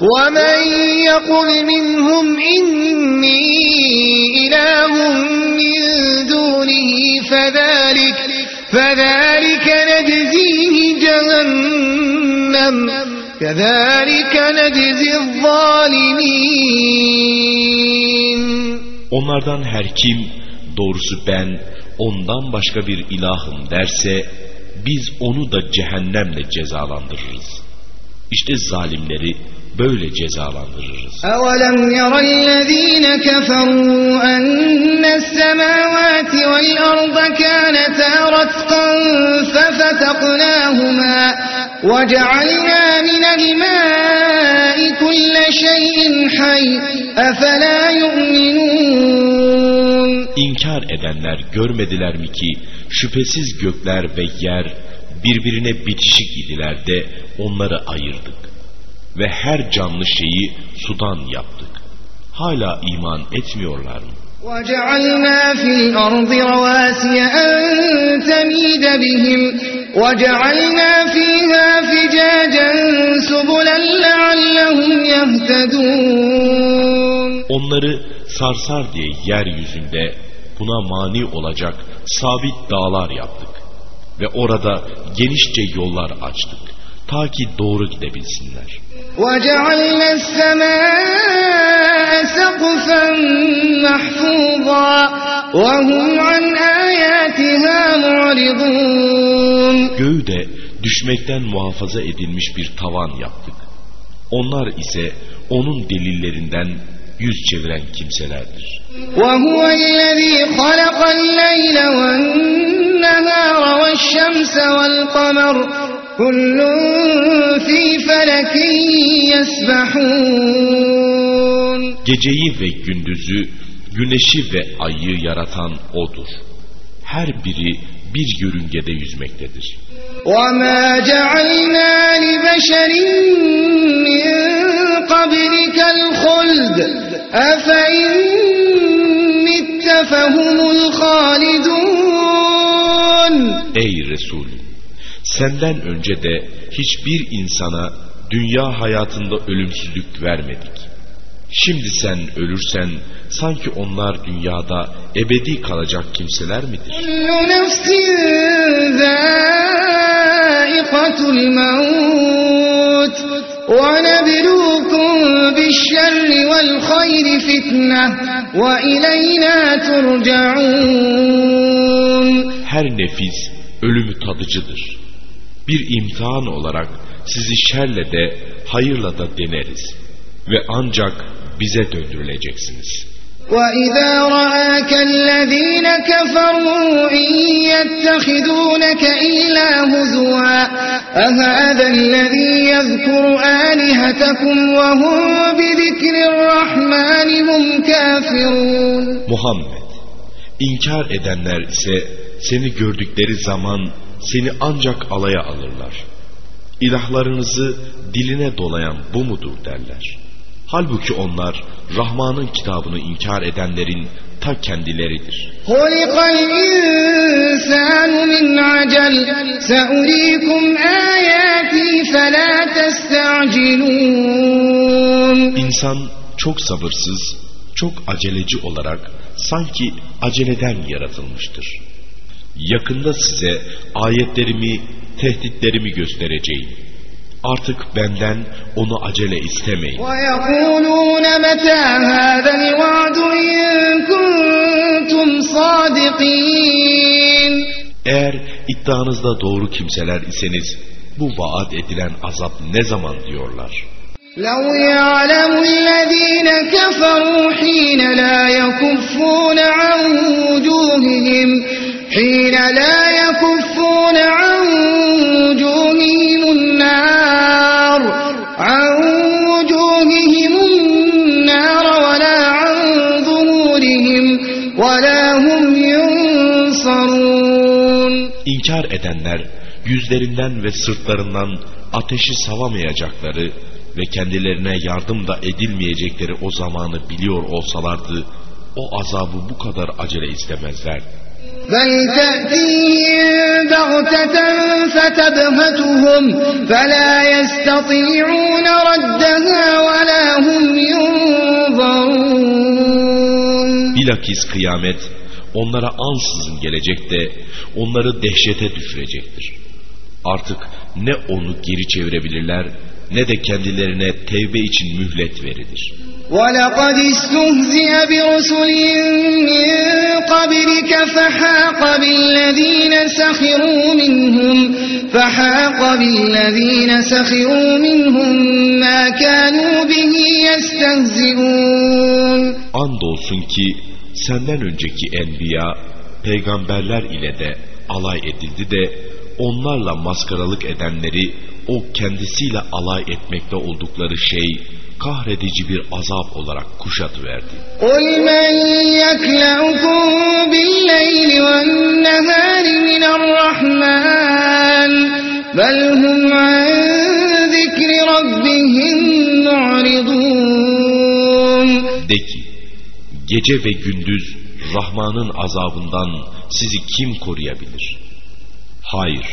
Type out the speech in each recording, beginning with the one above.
ومن يقل منهم إني إله من دونه فذلك فذلك نجزيه جهنم كذلك نجزي الظالمين Onlardan her kim doğrusu ben ondan başka bir ilahım derse biz onu da cehennemle cezalandırırız. İşte zalimleri böyle cezalandırırız. أَوَلَمْ يَرَ الَّذ۪ينَ كَفَرُوا أَنَّ السَّمَاوَاتِ وَالْأَرْضَ كَانَتَا رَتْقًا فَفَتَقْنَاهُمَا وَجَعَلْنَا مِنَ الْمَاءِ كُلَّ شَيْءٍ حَيٍّ أَفَلَا يُؤْمِنُونَ İnkar edenler görmediler mi ki şüphesiz gökler ve yer birbirine bitişik idiler de onları ayırdık ve her canlı şeyi sudan yaptık. Hala iman etmiyorlar mı? وَجَعَلْنَا فِي الْأَرْضِ رَوَاسِيَ أَن تَمِيدَ بِهِمْ وَجَعَلْنَا فِيهَا فِجَاجًا سُبُلًا لَعَلَّهُمْ يَهْتَدُونَ Onları sarsar diye yeryüzünde buna mani olacak sabit dağlar yaptık ve orada genişçe yollar açtık ta ki doğru gidebilsinler. وَجَعَلْنَا السَّمَاءَ سَقْفًا مَحْفُوظًا وَهُمْ عَنْ آيَاتِهَا مُعْرِضُونَ Göğü de düşmekten muhafaza edilmiş bir tavan yaptık. Onlar ise onun delillerinden yüz çeviren kimselerdir. وَهُوَ الَّذ۪ي خَلَقَ اللَّيْلَ وَالنَّهَارَ وَالشَّمْسَ وَالْقَمَرَ كُلٌّ ف۪ي فَلَكٍ يَسْبَحُونَ Geceyi ve gündüzü, güneşi ve ayı yaratan O'dur. Her biri bir yörüngede yüzmektedir. وَمَا جَعَلْنَا لِبَشَرٍ مِّن Ey Resul! Senden önce de hiçbir insana dünya hayatında ölümsüzlük vermedik. Şimdi sen ölürsen sanki onlar dünyada ebedi kalacak kimseler midir? كُلُّ نَفْسٍ ذَائِقَةُ الْمَوْتِ وَنَبْلُوكُم بِالشَّرِّ وَالْخَيْرِ فِتْنَةً وَإِلَيْنَا تُرْجَعُونَ Her nefis ölümü tadıcıdır. Bir imtihan olarak sizi şerle de hayırla da deneriz. Ve ancak bize döndürüleceksiniz. وَإِذَا رَآكَ الَّذ۪ينَ كَفَرُوا إِن يَتَّخِذُونَكَ إِلَّا هُزُوًا أَهَذَا الَّذ۪ي يَذْكُرُ آلِهَتَكُمْ وَهُمْ بِذِكْرِ الرَّحْمَنِ هُمْ كَافِرُونَ Muhammed, inkar edenler ise seni gördükleri zaman seni ancak alaya alırlar. İlahlarınızı diline dolayan bu mudur derler. Halbuki onlar Rahman'ın kitabını inkar edenlerin ta kendileridir. İnsan çok sabırsız, çok aceleci olarak sanki aceleden yaratılmıştır. Yakında size ayetlerimi, tehditlerimi göstereceğim. Artık benden onu acele istemeyin. وَيَقُولُونَ مَتَى هَذَا الْوَعْدُ إِن كُنتُمْ صَادِقِينَ Eğer iddianızda doğru kimseler iseniz bu vaat edilen azap ne zaman diyorlar. لَوْ يَعْلَمُ الَّذ۪ينَ كَفَرُوا حِينَ لَا يَكُفُّونَ عَنْ وُجُوهِهِمْ حِينَ لَا يَكُفُّونَ عَنْ وُجُوهِهِمُ النَّارَ عَنْ وُجُوهِهِمُ النَّارَ وَلَا عَنْ ظُهُورِهِمْ وَلَا هُمْ يُنصَرُونَ İnkar edenler yüzlerinden ve sırtlarından ateşi savamayacakları ve kendilerine yardım da edilmeyecekleri o zamanı biliyor olsalardı o azabı bu kadar acele istemezler. Bilakis kıyamet onlara ansızın gelecek de onları dehşete düşürecektir. Artık ne onu geri çevirebilirler ne de kendilerine tevbe için mühlet verilir. وَلَقَدْ اسْتُهْزِئَ بِرُسُلٍ مِّن قَبْلِكَ فَحَاقَ بِالَّذِينَ سَخِرُوا مِنْهُمْ فَحَاقَ بِالَّذِينَ سَخِرُوا مِنْهُمْ مَا كَانُوا بِهِ يَسْتَهْزِئُونَ Andolsun ki senden önceki enbiya, peygamberler ile de alay edildi de onlarla maskaralık edenleri o kendisiyle alay etmekte oldukları şey kahredici bir azap olarak kuşatıverdi. قُلْ مَنْ يَكْلَعُكُمْ بِاللَّيْلِ وَالنَّهَارِ مِنَ الرَّحْمَنِ بَلْ هُمْ عَنْ ذِكْرِ رَبِّهِمْ مُعْرِضُونَ De ki, gece ve gündüz Rahman'ın azabından sizi kim koruyabilir? Hayır,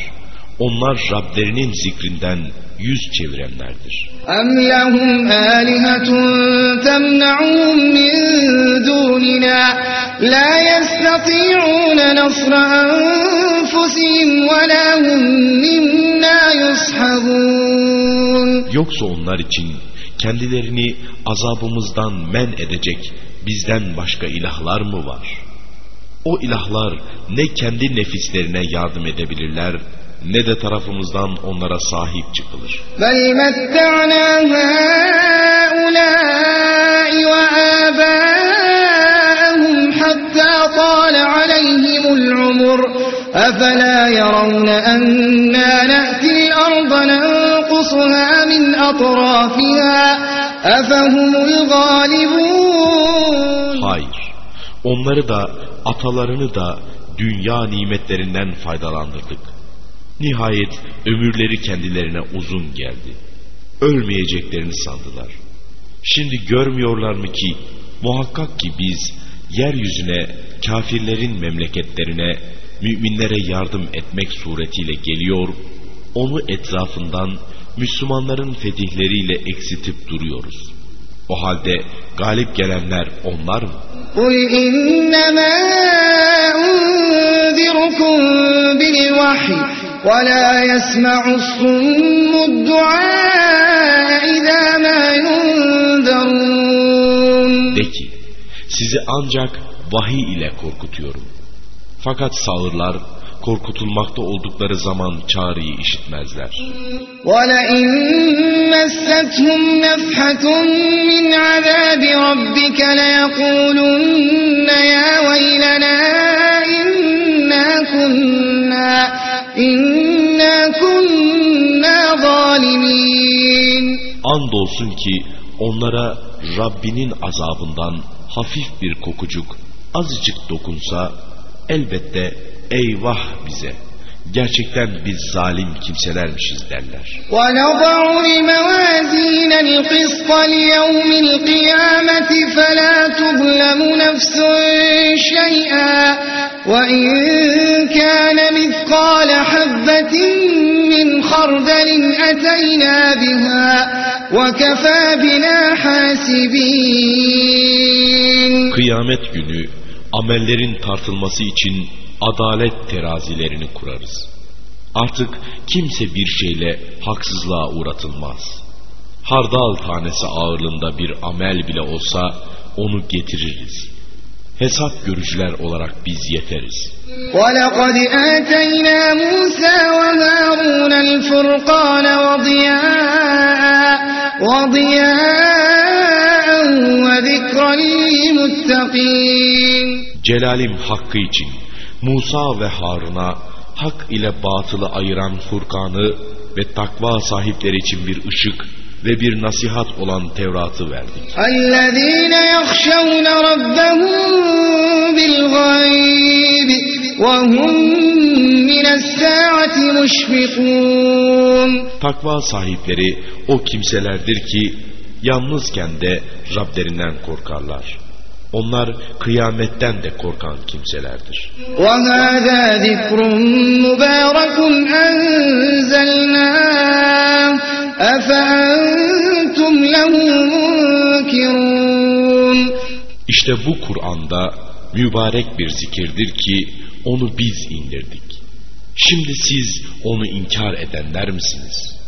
Onlar Rablerinin zikrinden yüz çevirenlerdir. Em lehum alihetun temna'un min dunina la yestati'un nasra anfusihim ve la hum minna yushabun. Yoksa onlar için kendilerini azabımızdan men edecek bizden başka ilahlar mı var? O ilahlar ne kendi nefislerine yardım edebilirler ne de tarafımızdan onlara sahip çıkılır. بَلْ مَتَّعْنَا هَؤُلَاءِ وَآبَاءَهُمْ حَتَّى طَالَ عَلَيْهِمُ الْعُمُرُ أَفَلَا يَرَوْنَ أَنَّا نَأْتِي الْأَرْضَ نَنقُصُهَا مِنْ أَطْرَافِهَا أَفَهُمُ الْغَالِبُونَ Hayır. Onları da atalarını da dünya nimetlerinden faydalandırdık. Nihayet ömürleri kendilerine uzun geldi. Ölmeyeceklerini sandılar. Şimdi görmüyorlar mı ki muhakkak ki biz yeryüzüne kafirlerin memleketlerine müminlere yardım etmek suretiyle geliyor, onu etrafından Müslümanların fetihleriyle eksitip duruyoruz. O halde galip gelenler onlar mı? قُلْ إِنَّمَا أُنذِرُكُم بِالْوَحْيِ وَلَا يَسْمَعُ الصُّمُّ الدُّعَاءَ إِذَا مَا يُنذَرُونَ De ki, sizi ancak vahiy ile korkutuyorum. Fakat sağırlar korkutulmakta oldukları zaman çağrıyı işitmezler. وَلَئِن مَسَّتْهُمْ نَفْحَةٌ مِّنْ عَذَابِ رَبِّكَ لَيَقُولُنَّ يَا Andolsun ki onlara Rabbinin azabından hafif bir kokucuk azıcık dokunsa elbette eyvah bize gerçekten biz zalim kimselermişiz derler. ونضع الموازين القسط ليوم القيامة فلا تظلم نفس شيئا وإن كان مثقال حبة من خردل أتينا بها وكفى بنا حاسبين Kıyamet günü amellerin tartılması için adalet terazilerini kurarız. Artık kimse bir şeyle haksızlığa uğratılmaz. Hardal tanesi ağırlığında bir amel bile olsa onu getiririz. Hesap görücüler olarak biz yeteriz. ولقد آتينا موسى وهارون الفرقان وضياء وضياء وذكرا للمتقين Celalim hakkı için Musa ve Harun'a hak ile batılı ayıran Furkan'ı ve takva sahipleri için bir ışık ve bir nasihat olan Tevrat'ı verdik. الذين يخشون ربهم بالغيب وهم من الساعة مشفقون Takva sahipleri o kimselerdir ki yalnızken de Rablerinden korkarlar. Onlar kıyametten de korkan kimselerdir. وهذا ذكر مبارك أنزلناه أفأنتم له منكرون İşte bu Kur'an'da mübarek bir zikirdir ki onu biz indirdik. Şimdi siz onu inkar edenler misiniz?''